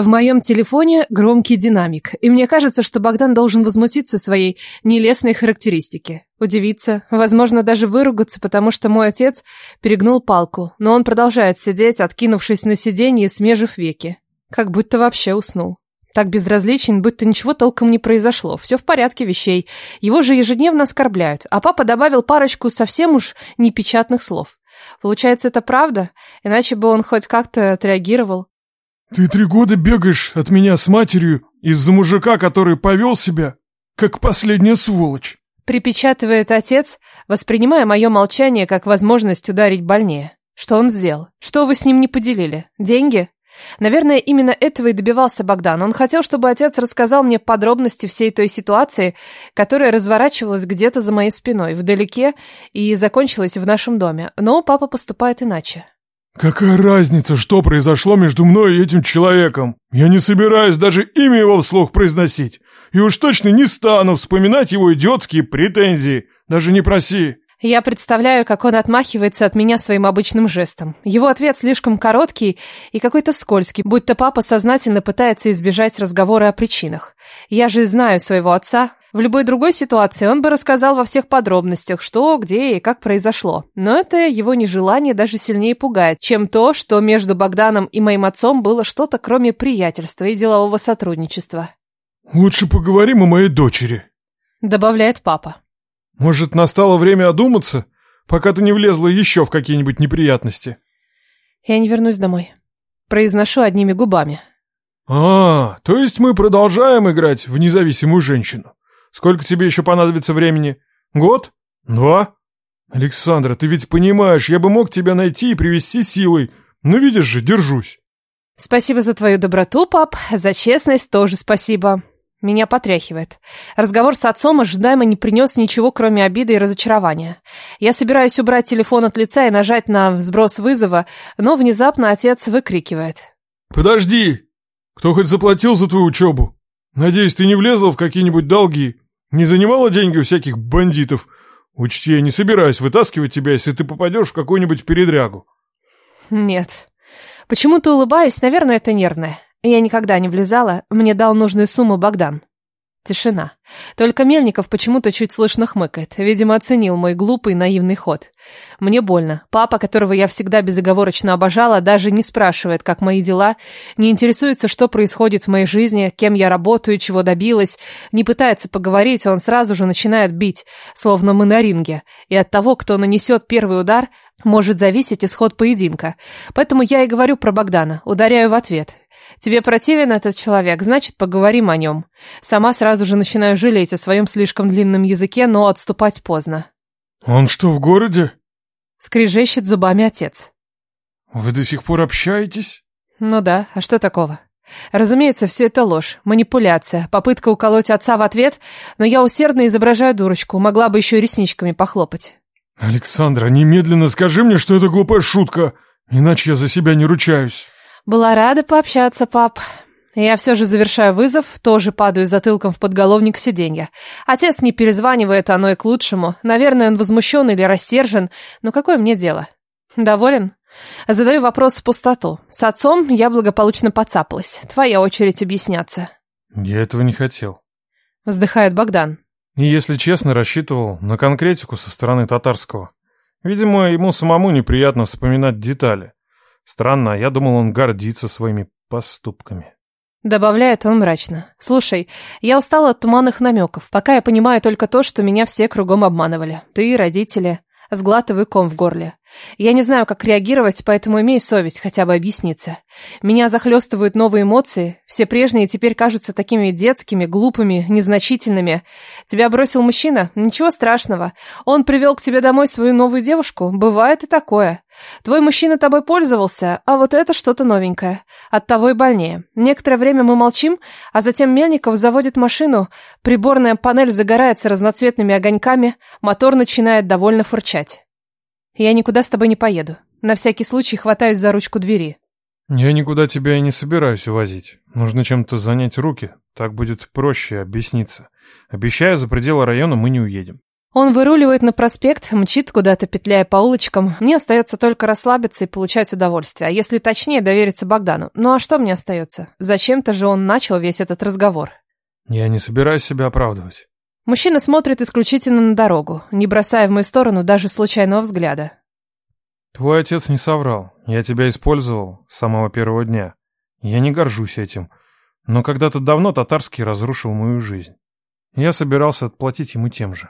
В моем телефоне громкий динамик, и мне кажется, что Богдан должен возмутиться своей нелестной характеристике. Удивиться, возможно, даже выругаться, потому что мой отец перегнул палку, но он продолжает сидеть, откинувшись на сиденье и смежив веки. Как будто вообще уснул. Так безразличен, будто ничего толком не произошло. Все в порядке вещей. Его же ежедневно оскорбляют, а папа добавил парочку совсем уж непечатных слов. Получается, это правда? Иначе бы он хоть как-то отреагировал. Ты три года бегаешь от меня с матерью из-за мужика, который повел себя, как последняя сволочь. Припечатывает отец, воспринимая мое молчание как возможность ударить больнее. Что он сделал? Что вы с ним не поделили? Деньги? Наверное, именно этого и добивался Богдан. Он хотел, чтобы отец рассказал мне подробности всей той ситуации, которая разворачивалась где-то за моей спиной, вдалеке, и закончилась в нашем доме. Но папа поступает иначе. Какая разница, что произошло между мной и этим человеком? Я не собираюсь даже имя его вслух произносить. И уж точно не стану вспоминать его идиотские претензии. Даже не проси. Я представляю, как он отмахивается от меня своим обычным жестом. Его ответ слишком короткий и какой-то скользкий, будто папа сознательно пытается избежать разговора о причинах. Я же знаю своего отца, в любой другой ситуации он бы рассказал во всех подробностях, что, где и как произошло. Но это его нежелание даже сильнее пугает, чем то, что между Богданом и моим отцом было что-то, кроме приятельства и делового сотрудничества. «Лучше поговорим о моей дочери», — добавляет папа. «Может, настало время одуматься, пока ты не влезла еще в какие-нибудь неприятности?» «Я не вернусь домой». Произношу одними губами. «А, то есть мы продолжаем играть в независимую женщину?» Сколько тебе еще понадобится времени? Год? Два? Александра, ты ведь понимаешь, я бы мог тебя найти и привести силой. Но видишь же, держусь. Спасибо за твою доброту, пап. За честность тоже спасибо. Меня потряхивает. Разговор с отцом ожидаемо не принес ничего, кроме обиды и разочарования. Я собираюсь убрать телефон от лица и нажать на сброс вызова, но внезапно отец выкрикивает. «Подожди! Кто хоть заплатил за твою учебу? Надеюсь, ты не влезла в какие-нибудь долги? Не занимала деньги у всяких бандитов? Учти, я не собираюсь вытаскивать тебя, если ты попадешь в какую-нибудь передрягу. Нет. Почему-то улыбаюсь, наверное, это нервное. Я никогда не влезала, мне дал нужную сумму Богдан. Тишина. Только Мельников почему-то чуть слышно хмыкает. Видимо, оценил мой глупый наивный ход. Мне больно. Папа, которого я всегда безоговорочно обожала, даже не спрашивает, как мои дела, не интересуется, что происходит в моей жизни, кем я работаю, чего добилась, не пытается поговорить, он сразу же начинает бить, словно мы на ринге. И от того, кто нанесет первый удар, может зависеть исход поединка. Поэтому я и говорю про Богдана, ударяю в ответ. Тебе противен этот человек, значит, поговорим о нем. Сама сразу же начинаю жалеть о своем слишком длинном языке, но отступать поздно. Он что, в городе? Скрежещет зубами отец. Вы до сих пор общаетесь? Ну да, а что такого? Разумеется, все это ложь, манипуляция, попытка уколоть отца в ответ, но я усердно изображаю дурочку, могла бы еще ресничками похлопать. Александра, немедленно скажи мне, что это глупая шутка, иначе я за себя не ручаюсь. Была рада пообщаться, пап. Я все же завершаю вызов, тоже падаю затылком в подголовник сиденья. Отец не перезванивает, оно и к лучшему. Наверное, он возмущен или рассержен, но какое мне дело? Доволен? Задаю вопрос в пустоту. С отцом я благополучно подцапалась. Твоя очередь объясняться. Я этого не хотел. Вздыхает Богдан. И, если честно, рассчитывал на конкретику со стороны татарского. Видимо, ему самому неприятно вспоминать детали. Странно, я думал, он гордится своими поступками. Добавляет он мрачно. Слушай, я устала от туманных намеков. Пока я понимаю только то, что меня все кругом обманывали. Ты, родители. Сглатываю ком в горле. Я не знаю, как реагировать, поэтому имей совесть хотя бы объясниться. Меня захлестывают новые эмоции. Все прежние теперь кажутся такими детскими, глупыми, незначительными. Тебя бросил мужчина? Ничего страшного. Он привел к тебе домой свою новую девушку? Бывает и такое. Твой мужчина тобой пользовался, а вот это что-то новенькое. От того и больнее. Некоторое время мы молчим, а затем Мельников заводит машину, приборная панель загорается разноцветными огоньками, мотор начинает довольно фурчать. Я никуда с тобой не поеду. На всякий случай хватаюсь за ручку двери. Я никуда тебя и не собираюсь увозить. Нужно чем-то занять руки. Так будет проще объясниться. Обещаю, за пределы района мы не уедем. Он выруливает на проспект, мчит куда-то, петляя по улочкам. Мне остается только расслабиться и получать удовольствие. А если точнее, довериться Богдану. Ну а что мне остается? Зачем-то же он начал весь этот разговор. Я не собираюсь себя оправдывать. Мужчина смотрит исключительно на дорогу, не бросая в мою сторону даже случайного взгляда. Твой отец не соврал. Я тебя использовал с самого первого дня. Я не горжусь этим. Но когда-то давно Татарский разрушил мою жизнь. Я собирался отплатить ему тем же.